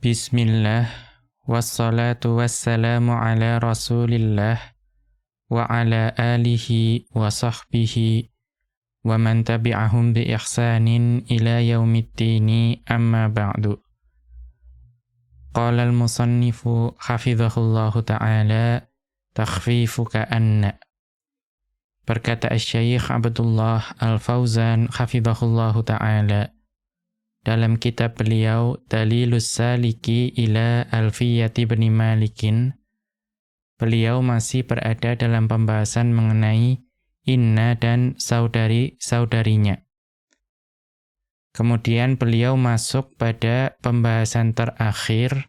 Bismillah Wassalatu wassalamu ala rasulillah Wa ala alihi wa sahbihi Wa man tabi'ahum bi ihsanin ila yaumiddini amma ba'du Qala al-musannifu hafizahullahu ta'ala Takhfifu ka'anna Berkata Syekh Abdullah Al-Fauzan hafizahullahu ta'ala dalam kitab beliau Dalilus Saliki ila Alfiyati bin Malikin beliau masih berada dalam pembahasan mengenai inna dan saudari-saudarinya. Kemudian beliau masuk pada pembahasan terakhir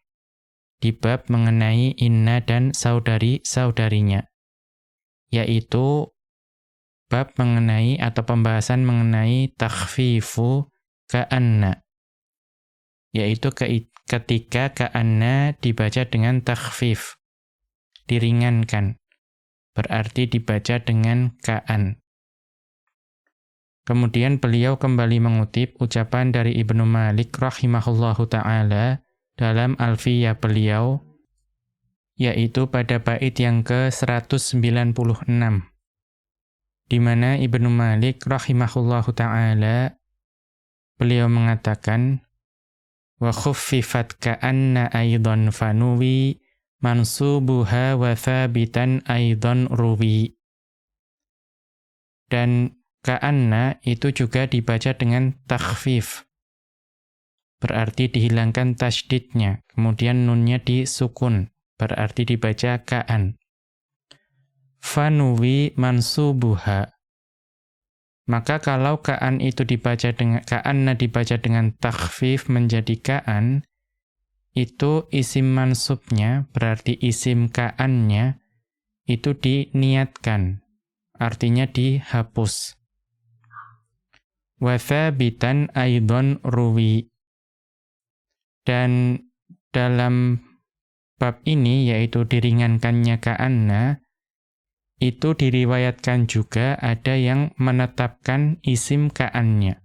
di bab mengenai inna dan saudari-saudarinya, yaitu bab mengenai atau pembahasan mengenai takhfifu ka'anna yaitu ketika ka'anna dibaca dengan takhfif diringankan. Berarti dibaca dengan ka'an. Kemudian beliau kembali mengutip ucapan dari Ibnu Malik rahimahullahu taala dalam Alfiyah beliau yaitu pada bait yang ke-196 di mana Ibnu Malik rahimahullahu taala Beliau mengatakan wa khuffifat ka'anna aidan fanuwi mansubuha wa thabitan aidan ruwi. Dan ka'anna itu juga dibaca dengan takhfif. Berarti dihilangkan tasydidnya, kemudian nunnya disukun, berarti dibaca ka'an. Fanuwi mansubuha maka kalau ka'an itu dibaca dengan ka'anna dibaca dengan takhfif menjadi ka'an, itu isim mansubnya, berarti isim ka'annya, itu diniatkan, artinya dihapus. Wa thabitan aidon ruwi. Dan dalam bab ini, yaitu diringankannya ka'anna, itu diriwayatkan juga ada yang menetapkan isim ka'annya.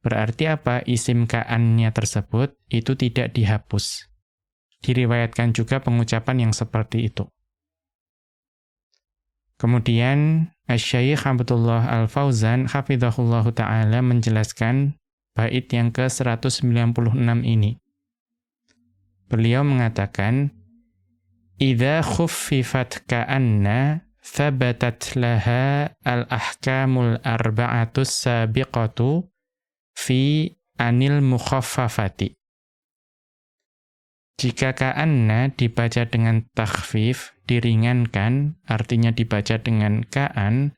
Berarti apa isim ka'annya tersebut itu tidak dihapus. Diriwayatkan juga pengucapan yang seperti itu. Kemudian Asy-Syaikh Abdullah Al-Fauzan hafizahullahu taala menjelaskan bait yang ke-196 ini. Beliau mengatakan Idza khuffifat ka'anna thabatat laha al-ahkamul arba'atus sabiqatu fi anil mukhaffafati. Jika ka'anna dibaca dengan takhfif, diringankan, artinya dibaca dengan ka'an,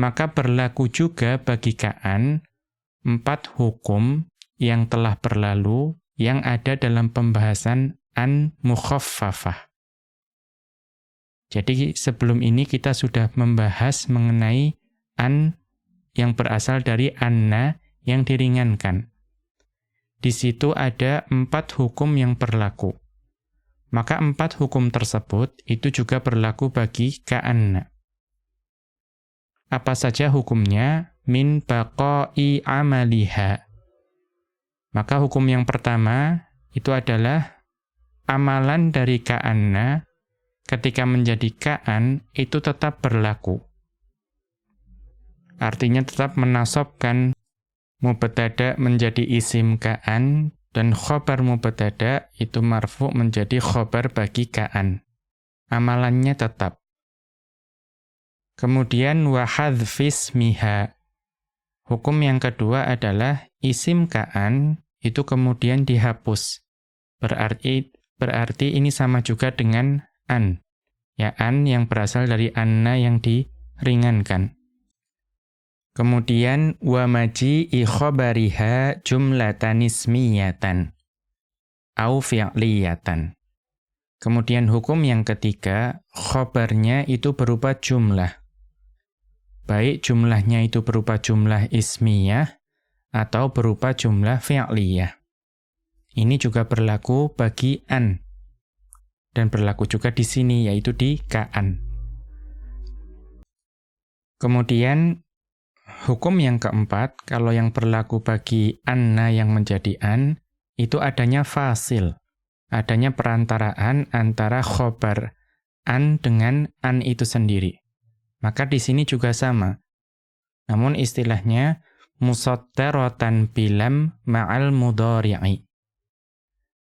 maka berlaku juga bagi ka'an empat hukum yang telah berlalu yang ada dalam pembahasan an mukhaffafah. Jadi sebelum ini kita sudah membahas mengenai an yang berasal dari anna yang diringankan. Di situ ada empat hukum yang berlaku. Maka empat hukum tersebut itu juga berlaku bagi ka'anna. Apa saja hukumnya? Min baqa'i amaliha. Maka hukum yang pertama itu adalah amalan dari ka'anna ketika menjadi ka'an itu tetap berlaku. Artinya tetap menasobkan mubtada menjadi isim ka'an dan khobar mubtada itu marfu menjadi khobar bagi ka'an. Amalannya tetap. Kemudian wahadfis miha. Hukum yang kedua adalah isim ka'an itu kemudian dihapus. Berarti berarti ini sama juga dengan an. Ya, an yang berasal dari anna yang diringankan. Kemudian wa maji khabariha jumlatan ismiyatan au fi'liyatan. Kemudian hukum yang ketiga, khobarnya itu berupa jumlah. Baik jumlahnya itu berupa jumlah ismiyah atau berupa jumlah fi'liyah. Ini juga berlaku bagi an dan berlaku juga di sini yaitu di ka'an. Kemudian hukum yang keempat, kalau yang berlaku bagi anna yang menjadi an, itu adanya fasil, adanya perantaraan antara khobar an dengan an itu sendiri. Maka di sini juga sama. Namun istilahnya musattaratan bilam ma'al mudhari'i.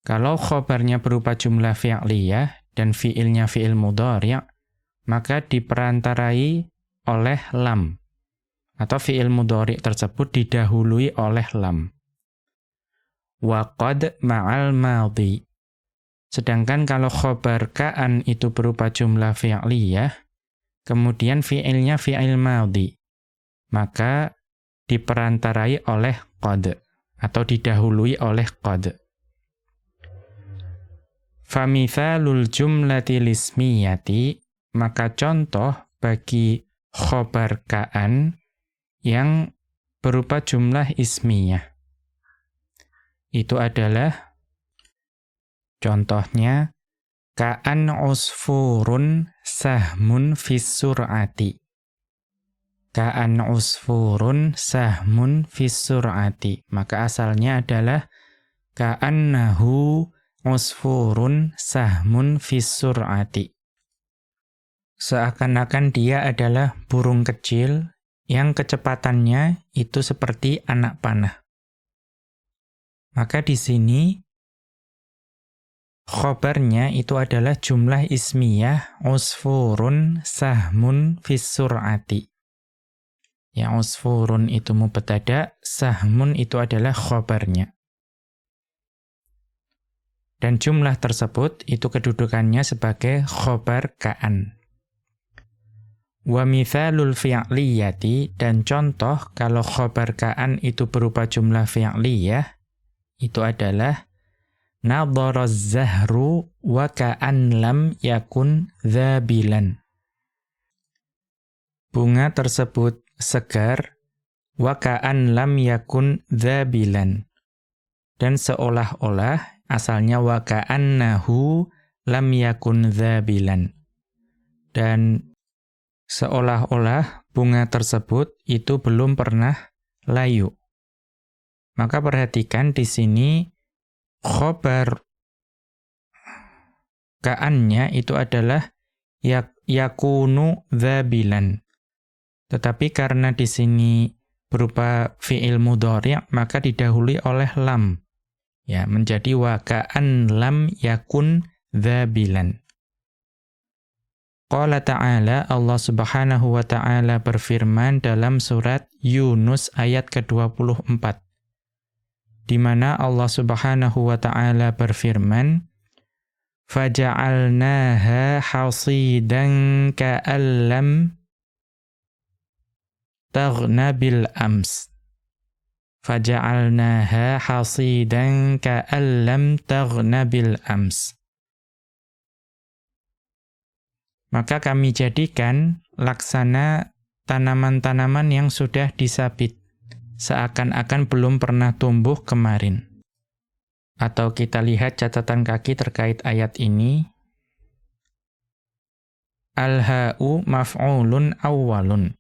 Kalau khobarnya berupa jumlah fi'liyah dan fi'ilnya fi'il mudhari', maka diperantarai oleh lam. Atau fi'il mudhari' tersebut didahului oleh lam. Wa ma'al madhi. Sedangkan kalau khobar ka'an itu berupa jumlah fi'liyah, kemudian fi'ilnya fi'il madhi, maka diperantarai oleh qad atau didahului oleh qad. Famithalul jumlati lismiyati, maka contoh bagi khobar ka'an yang berupa jumlah ismiyah. Itu adalah contohnya ka'an usfurun sahmun fis sur'ati. Ka'an usfurun sahmun fis sur'ati. Maka asalnya adalah ka'annahu usfurun sahmun fisur'ati. Seakan-akan dia adalah burung kecil yang kecepatannya itu seperti anak panah. Maka di sini khobarnya itu adalah jumlah ismiyah usfurun sahmun fisur'ati. Ya usfurun itu mubtada, sahmun itu adalah khobarnya. Dan jumlah tersebut itu kedudukannya sebagai khobar ka'an. Wa mithalul fi'liyati dan contoh kalau khobar ka'an itu berupa jumlah fi'liyah itu adalah nadhara zahru wa ka'an lam yakun dhabilan. Bunga tersebut segar wa ka'an lam yakun dhabilan. Dan seolah-olah asalnya wa ka'annahu lam yakun dzabilan. Dan seolah-olah bunga tersebut itu belum pernah layu. Maka perhatikan di sini khobar ka'annya itu adalah yak yakunu dzabilan. Tetapi karena di sini berupa fi'il mudhari' maka didahului oleh lam ya menjadi wakaan lam yakun dzabilan. Qala ta'ala Allah Subhanahu wa taala berfirman dalam surat Yunus ayat ke-24 di mana Allah Subhanahu wa taala berfirman faja'alnaha hasidan ka'allam taghna bil ams faja'alnaha hasidan ka'allam taghna bil. Maka kami jadikan laksana tanaman-tanaman yang sudah disabit, seakan-akan belum pernah tumbuh kemarin. Atau kita lihat catatan kaki terkait ayat ini. Al-ha'u maf'ulun awwalun.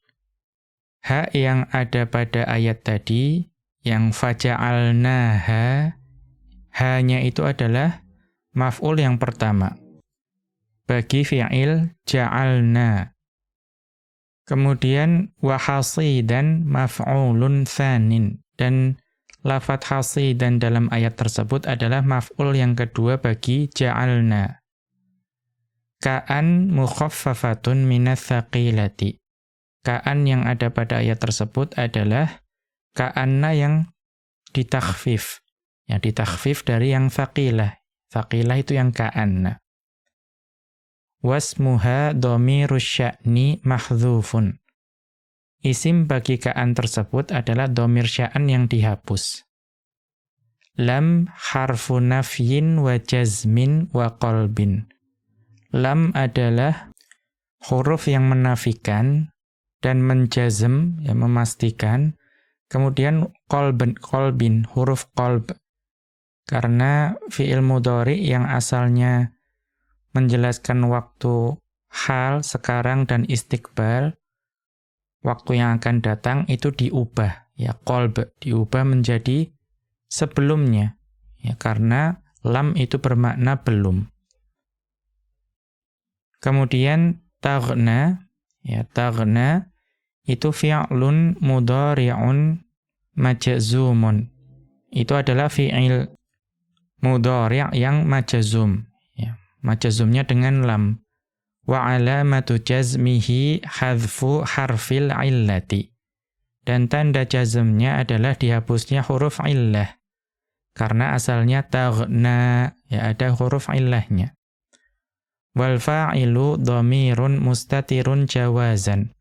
Ha yang ada pada ayat tadi yang faja'alnaha hanya itu adalah maf'ul yang pertama. Bagi fi'il ja'alna. Kemudian wahasidan maf'ulun tsanin dan lafat hasidan dalam ayat tersebut adalah maf'ul yang kedua bagi ja'alna. Ka'an mukhaffafatun minas thaqilati. Ka'an yang ada pada ayat tersebut adalah ka'anna yang ditakhfif. Yang ditakhfif dari yang faqilah. Faqilah itu yang ka'anna. Wasmuha domirus sya'ni mahdzufun. Isim bagi ka'an tersebut adalah domir sya'an yang dihapus. Lam harfu nafyin wa jazmin wa qalbin. Lam adalah huruf yang menafikan dan menjazm, yang memastikan, Kemudian kolben, kolbin, huruf kolb. Karena fi'il mudhari yang asalnya menjelaskan waktu hal, sekarang, dan istiqbal, waktu yang akan datang itu diubah. Ya, kolb, diubah menjadi sebelumnya. Ya, karena lam itu bermakna belum. Kemudian taghna, ya taghna itu fi'lun mudhari'un majzumun. Itu adalah fi'il mudhari' yang majzum. Ya, majzumnya dengan lam. Wa alamatu jazmihi hadfu harfil illati. Dan tanda jazmnya adalah dihapusnya huruf illah. Karena asalnya taghna, ya ada huruf illahnya. Wal fa'ilu dhamirun mustatirun jawazan.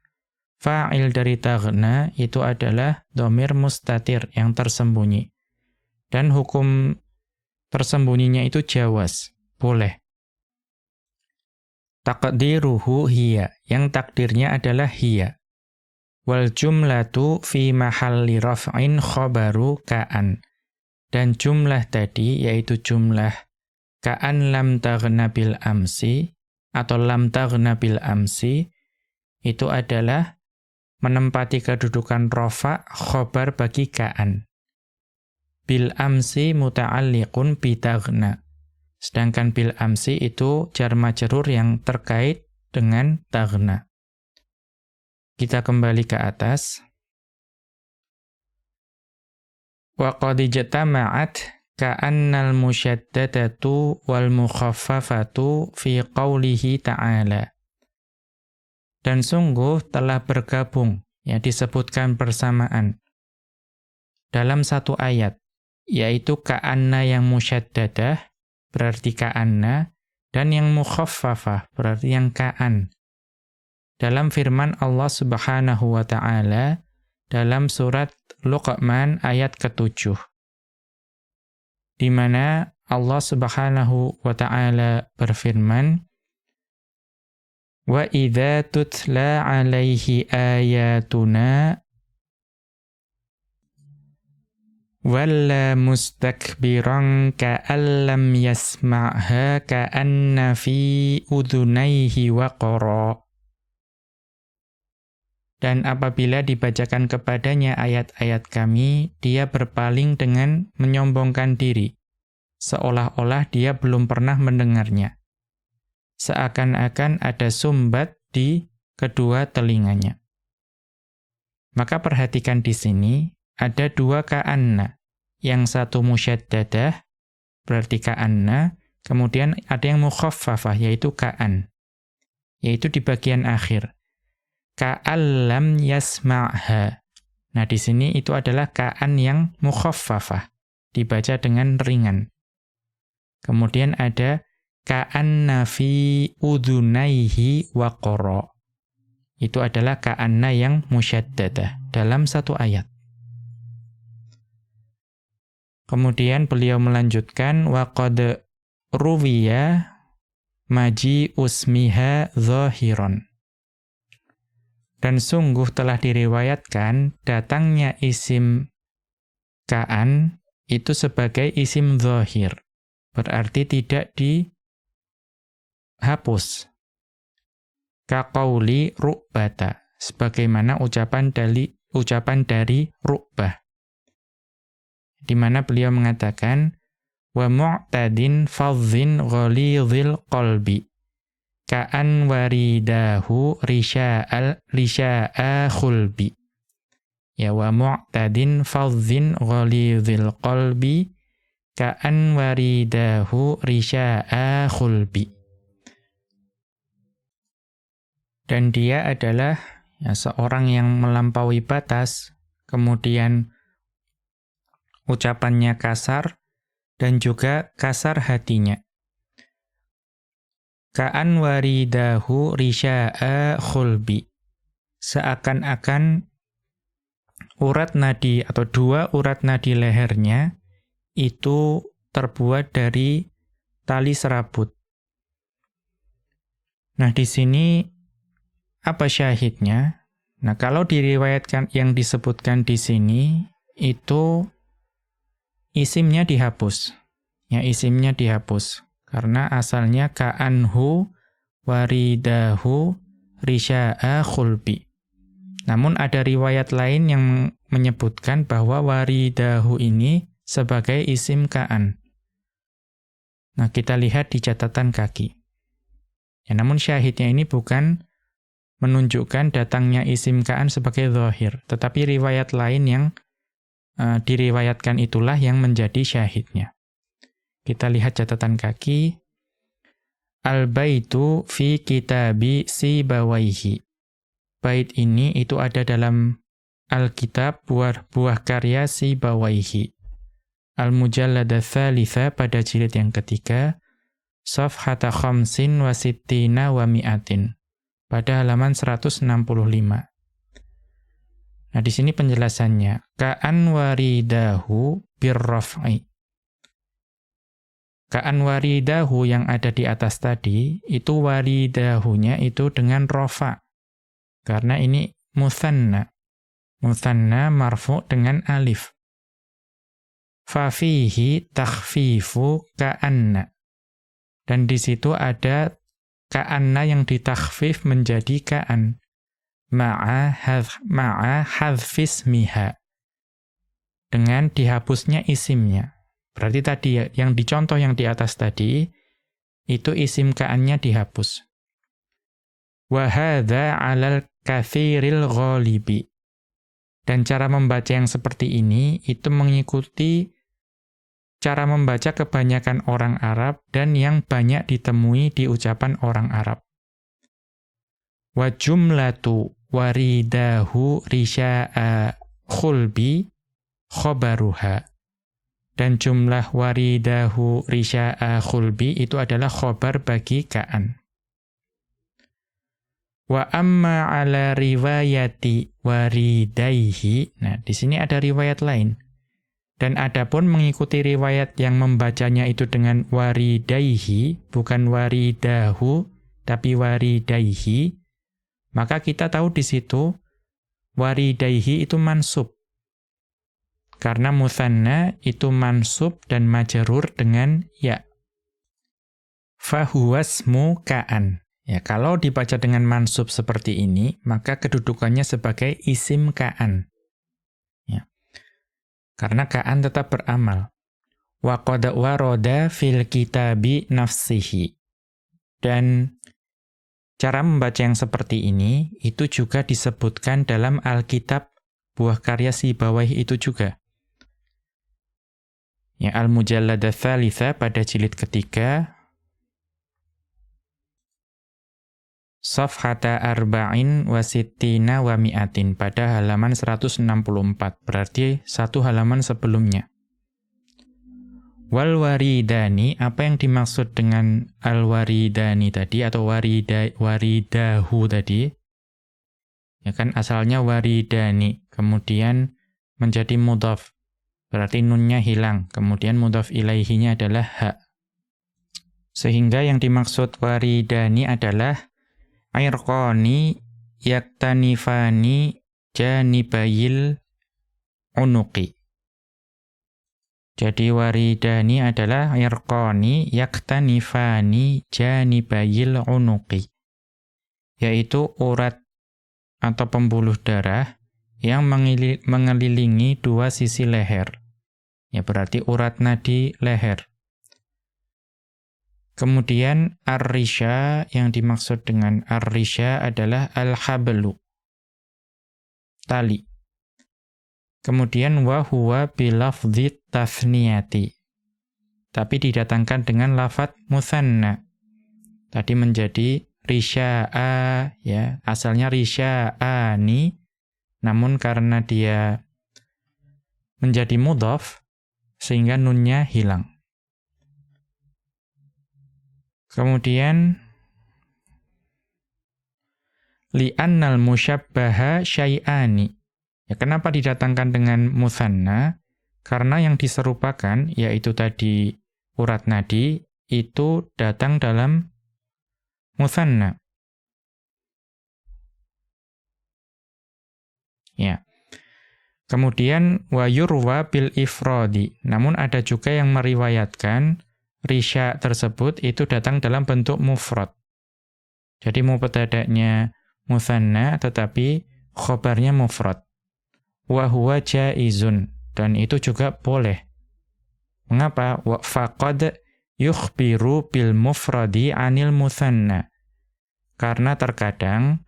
Fa'il dari taghna itu adalah dhamir mustatir yang tersembunyi. Dan hukum tersembunyinya itu jawaz, boleh. Takdiruhu hiya, yang takdirnya adalah hiya. Wal jumlatu fi mahalli raf'in khabaru ka'an. Dan jumlah tadi yaitu jumlah ka'an lam taghna bil amsi atau lam taghna bil amsi itu adalah menempati kedudukan rofa khobar bagi ka'an. Bil amsi muta'alliqun bitaghna. Sedangkan bil amsi itu jar majrur yang terkait dengan taghna. Kita kembali ke atas. Wa qad ijtama'at ka'annal musyaddadatu wal mukhaffafatu fi qawlihi ta'ala. Dan sungguh telah bergabung, ya disebutkan bersamaan, dalam satu ayat, yaitu ka'anna yang musyaddadah, berarti ka'anna, dan yang mukhaffafah, berarti yang ka'an. Dalam firman Allah subhanahu wa ta'ala, dalam surat Luqman ayat ketujuh. Di mana Allah Subhanahu wa taala berfirman, "Wa idza tutla 'alaihi ayatuna walla mustakbiran ka'allam yasma'ha ka'anna fi udhunayhi waqara." Dan apabila dibacakan kepadanya ayat-ayat kami, dia berpaling dengan menyombongkan diri, seolah-olah dia belum pernah mendengarnya. Seakan-akan ada sumbat di kedua telinganya. Maka perhatikan di sini, ada dua ka'anna. Yang satu musyaddadah, berarti ka'anna, kemudian ada yang mukhaffafah, yaitu ka'an. Yaitu di bagian akhir ka'allam yasma'ha. Nah, di sini itu adalah ka'an yang mukhaffafah, dibaca dengan ringan. Kemudian ada ka'anna fi udhunaihi waqara. Itu adalah ka'anna yang musyaddadah dalam satu ayat. Kemudian beliau melanjutkan waqad ruwiya maji usmiha zahiron. Dan sungguh telah diriwayatkan datangnya isim ka'an itu sebagai isim zahir. Berarti tidak dihapus. Kaqauli ru'bata. Sebagaimana ucapan dari, ucapan dari ru'bah. Di mana beliau mengatakan, wa mu'tadin fadhin ghalidhil qalbi ka'an waridahu risya'al risya'a khulbi ya wa mu'tadin fadhin ghalidhil qalbi ka'an waridahu risya'a khulbi dan dia adalah ya, seorang yang melampaui batas kemudian ucapannya kasar dan juga kasar hatinya Ka'an waridahu risya'a khulbi. Seakan-akan urat nadi atau dua urat nadi lehernya itu terbuat dari tali serabut. Nah, di sini apa syahidnya? Nah, kalau diriwayatkan yang disebutkan di sini itu isimnya dihapus. Ya, isimnya dihapus. Karena asalnya ka'anhu waridahu risya'a khulbi. Namun ada riwayat lain yang menyebutkan bahwa waridahu ini sebagai isim ka'an. Nah, kita lihat di catatan kaki. Ya, namun syahidnya ini bukan menunjukkan datangnya isim ka'an sebagai zahir, tetapi riwayat lain yang uh, diriwayatkan itulah yang menjadi syahidnya. Kita lihat catatan kaki. Al-baitu fi kitabi si bawaihi. Bait ini itu ada dalam Alkitab buah, buah karya si bawaihi. Al-mujallada thalitha pada jilid yang ketiga. Safhata khamsin wa sittina wa mi'atin pada halaman 165. Nah, di sini penjelasannya. Ka'an waridahu birraf'i. Ka'an waridahu yang ada di atas tadi, itu waridahunya itu dengan rofa. Karena ini musanna. Musanna marfu dengan alif. Fafihi takhfifu ka'anna. Dan di situ ada ka'anna yang ditakhfif menjadi ka'an ma'a hadh ma'a hadfismiha dengan dihapusnya isimnya. Berarti tadi ya, yang dicontoh yang di atas tadi itu isim ka'annya dihapus. Wa hadza 'alal katsiril ghalibi. Dan cara membaca yang seperti ini itu mengikuti cara membaca kebanyakan orang Arab dan yang banyak ditemui di ucapan orang Arab. Wa jumlatu waridahu risya'a khulbi khobaruha. Dan jumlah waridahu risya'a khulbi itu adalah khobar bagi ka'an. Wa amma ala riwayati waridaihi. Nah, di sini ada riwayat lain. Dan adapun mengikuti riwayat yang membacanya itu dengan waridaihi, bukan waridahu, tapi waridaihi, maka kita tahu di situ waridaihi itu mansub. Karena musanna itu mansub dan majarur dengan ya. Fahuwasmu ka'an. Ya, kalau dibaca dengan mansub seperti ini, maka kedudukannya sebagai isim ka'an. Karena ka'an tetap beramal. Wa qad warada fil kitabi nafsihi. Dan cara membaca yang seperti ini itu juga disebutkan dalam Alkitab buah karya si bawah itu juga. Ya Al-Mujallada pada jilid ketiga Safhata arba'in wa sittina wa mi'atin pada halaman 164. Berarti satu halaman sebelumnya. Wal waridani, apa yang dimaksud dengan al waridani tadi atau warida, waridahu tadi? Ya kan asalnya waridani, kemudian menjadi mudhaf. Berarti nunnya hilang, kemudian mudhaf ilaihinya adalah ha. Sehingga yang dimaksud waridani adalah irqani yaktanifani janibayil unuqi. Jadi waridani adalah irqani yaktanifani janibayil unuqi. Yaitu urat atau pembuluh darah yang mengelilingi dua sisi leher. Ya berarti urat nadi leher. Kemudian ar-risha yang dimaksud dengan ar-risha adalah al-hablu. Tali. Kemudian wa huwa bilafdhi tathniyati. Tapi didatangkan dengan lafat musanna. Tadi menjadi risha'a ya, asalnya risha'ani namun karena dia menjadi mudhaf sehingga nunnya hilang. Kemudian li'annal musyabbaha syai'ani. Ya, kenapa didatangkan dengan musanna? Karena yang diserupakan yaitu tadi urat nadi itu datang dalam musanna. Ya. Kemudian wa yurwa bil ifradi. Namun ada juga yang meriwayatkan risya tersebut itu datang dalam bentuk mufrad. Jadi mubtada'nya musanna tetapi khobarnya mufrad. Wa huwa jaizun dan itu juga boleh. Mengapa? Wa faqad yukhbiru bil mufradi anil muthanna. Karena terkadang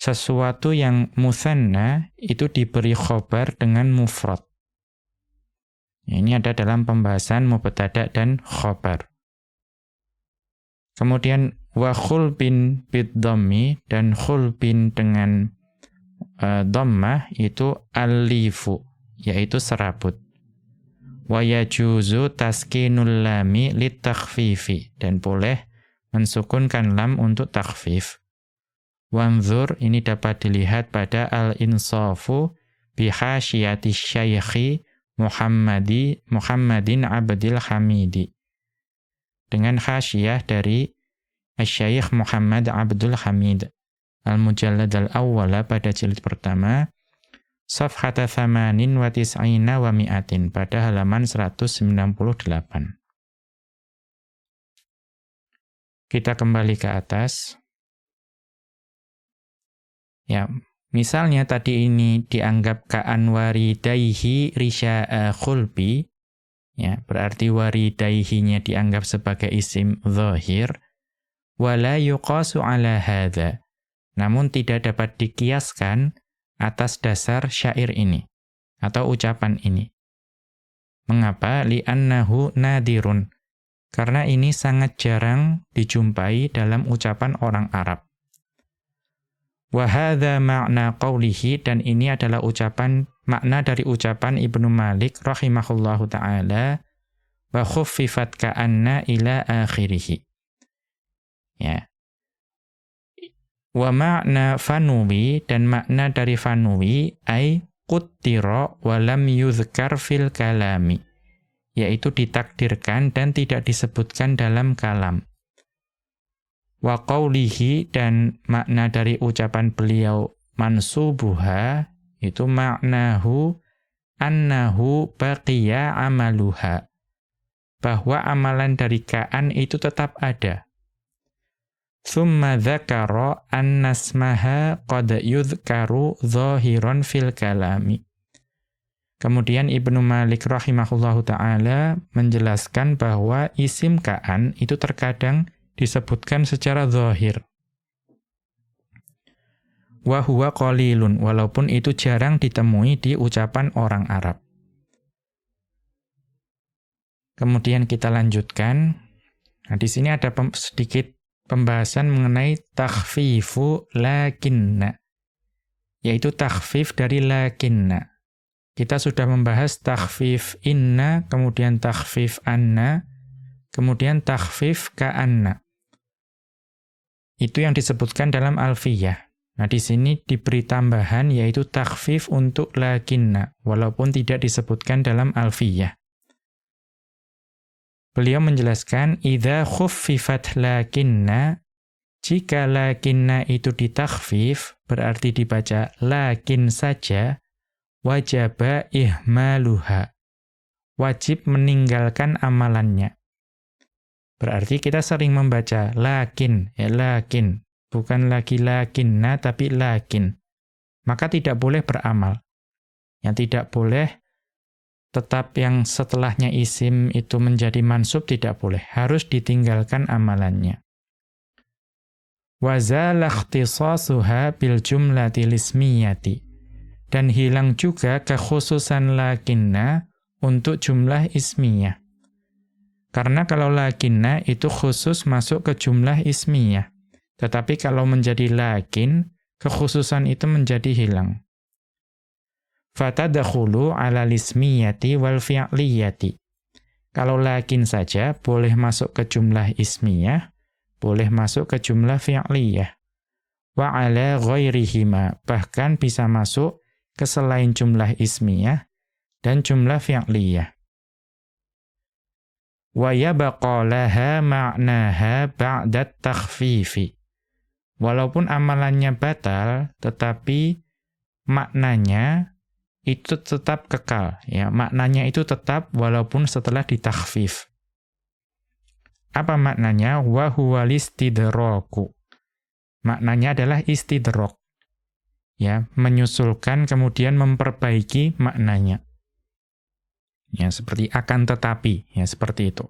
sesuatu yang muthanna itu diberi khobar dengan mufrad. Ini ada dalam pembahasan mubtada dan khobar. Kemudian wa khulbin bid dan khulbin dengan uh, dhammah itu alifu yaitu serabut. Wa yajuzu taskinul lami litakhfifi dan boleh mensukunkan lam untuk takhfif. Wanzur ini dapat dilihat pada al-insafu bihasyiyati syaikhi Muhammadi Muhammadin Abdil Hamidi. Dengan khasyiyah dari Syekh Muhammad Abdul Hamid. Al-Mujallad al-Awwala pada jilid pertama. Safhata thamanin wa tis'ina wa mi'atin pada halaman 198. Kita kembali ke atas. Ya, Misalnya tadi ini dianggap ka'an waridaihi risya'a khulbi, ya, berarti waridaihinya dianggap sebagai isim zahir, wala yuqasu ala hadha. Namun tidak dapat dikiaskan atas dasar syair ini, atau ucapan ini. Mengapa? Li'annahu nadirun. Karena ini sangat jarang dijumpai dalam ucapan orang Arab. Wahada makna qawlihi dan ini adalah ucapan makna dari ucapan Ibnu Malik rahimahullahu taala wa khuffifat ka'anna ila akhirih. Ya. Wa makna fanuwi dan makna dari fanuwi ay quttira wa lam yuzkar fil kalami yaitu ditakdirkan dan tidak disebutkan dalam kalam wa qawlihi dan makna dari ucapan beliau mansubuha itu maknahu annahu baqiya amaluha. Bahwa amalan dari ka'an itu tetap ada. Thumma dzakara annasmaha qad yudhkaru zahiran fil kalami. Kemudian Ibnu Malik rahimahullahu taala menjelaskan bahwa isim ka'an itu terkadang disebutkan secara zahir. Wa huwa qalilun, walaupun itu jarang ditemui di ucapan orang Arab. Kemudian kita lanjutkan. Nah, di sini ada pem sedikit pembahasan mengenai takhfifu lakinna. Yaitu takhfif dari lakinna. Kita sudah membahas takhfif inna, kemudian takhfif anna, kemudian takhfif ka'anna. Itu yang disebutkan dalam alfiyah. Nah, di sini diberi tambahan yaitu takhfif untuk lakinna, walaupun tidak disebutkan dalam alfiyah. Beliau menjelaskan, idza khuffifat lakinna, jika lakinna itu ditakhfif, berarti dibaca lakin saja, wajaba ihmaluha. Wajib meninggalkan amalannya. Berarti kita sering membaca lakin, ya lakin. Bukan lagi lakinna, tapi lakin. Maka tidak boleh beramal. Yang tidak boleh, tetap yang setelahnya isim itu menjadi mansub tidak boleh. Harus ditinggalkan amalannya. Wazal ikhtisasuha lismiyati. Dan hilang juga kekhususan lakinna untuk jumlah ismiyah. Karena kalau lakinna itu khusus masuk ke jumlah ismiyah. Tetapi kalau menjadi lakin, kekhususan itu menjadi hilang. Fatadakhulu ala lismiyati wal fi'liyati. Kalau lakin saja boleh masuk ke jumlah ismiyah, boleh masuk ke jumlah fi'liyah. Wa ala ghairihima, bahkan bisa masuk ke selain jumlah ismiyah dan jumlah fi'liyah wa yabqa laha ma'naha ba'da. Walaupun amalannya batal, tetapi maknanya itu tetap kekal. Ya, maknanya itu tetap walaupun setelah ditakhfif. Apa maknanya? Wa huwa listidraku. Maknanya adalah istidrok. Ya, menyusulkan kemudian memperbaiki maknanya. Ya, seperti akan tetapi, ya seperti itu.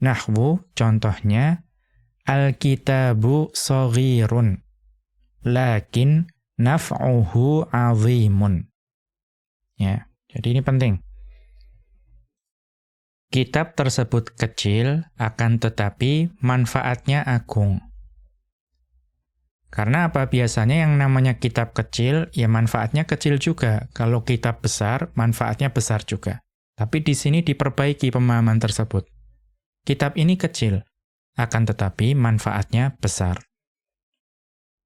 Nahwu contohnya Al-kitabu saghirun lakin naf'uhu 'azimun. Ya, jadi ini penting. Kitab tersebut kecil akan tetapi manfaatnya agung. Karena apa biasanya yang namanya kitab kecil ya manfaatnya kecil juga. Kalau kitab besar manfaatnya besar juga. Tapi di sini diperbaiki pemahaman tersebut. Kitab ini kecil akan tetapi manfaatnya besar.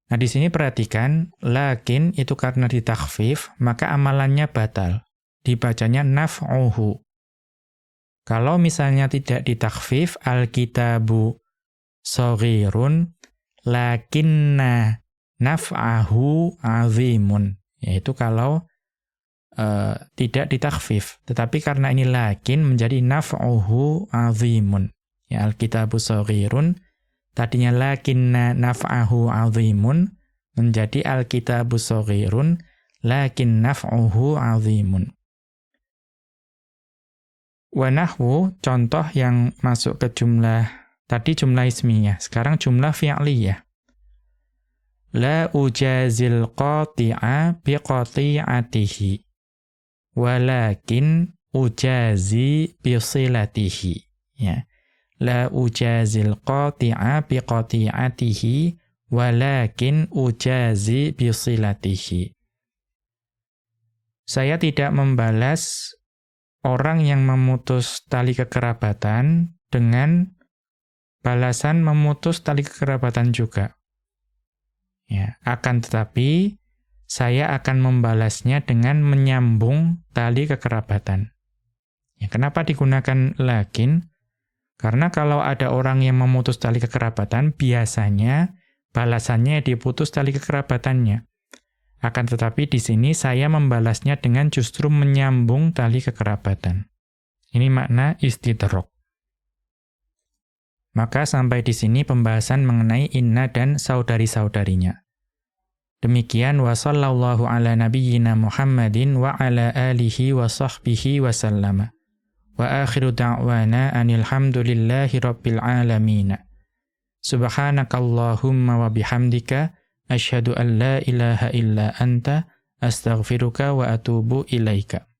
Nah di sini perhatikan, lakin itu karena ditakhfif, maka amalannya batal. Dibacanya naf'uhu. Kalau misalnya tidak ditakhfif, al-kitabu soghirun, lakinna naf'ahu azimun. Yaitu kalau uh, tidak ditakhfif. Tetapi karena ini lakin menjadi naf'uhu azimun. Ya, al-kitabu soghirun, Tadinya lakinna naf'ahu azimun menjadi alkitabu saghirun lakin naf'uhu azimun. Wa nahwu contoh yang masuk ke jumlah tadi jumlah ismiyah, sekarang jumlah fi'liyah. La ujazil qati'a biqati'atihi walakin ujazi bisilatihi ya la ujazil qati'a biqati'atihi walakin ujazi bisilatihi. Saya tidak membalas orang yang memutus tali kekerabatan dengan balasan memutus tali kekerabatan juga. Ya, akan tetapi saya akan membalasnya dengan menyambung tali kekerabatan. Ya, kenapa digunakan lakin? Karena kalau ada orang yang memutus tali kekerabatan, biasanya balasannya diputus tali kekerabatannya. Akan tetapi di sini saya membalasnya dengan justru menyambung tali kekerabatan. Ini makna istidrok. Maka sampai di sini pembahasan mengenai inna dan saudari-saudarinya. Demikian wa sallallahu ala nabiyyina Muhammadin wa ala alihi wa sahbihi wa sallama. Wa akhiru da'wana anil hamdulillahi rabbil alamin. Subhanakallahumma wa bihamdika asyhadu an la ilaha illa anta astaghfiruka wa atubu ilaika.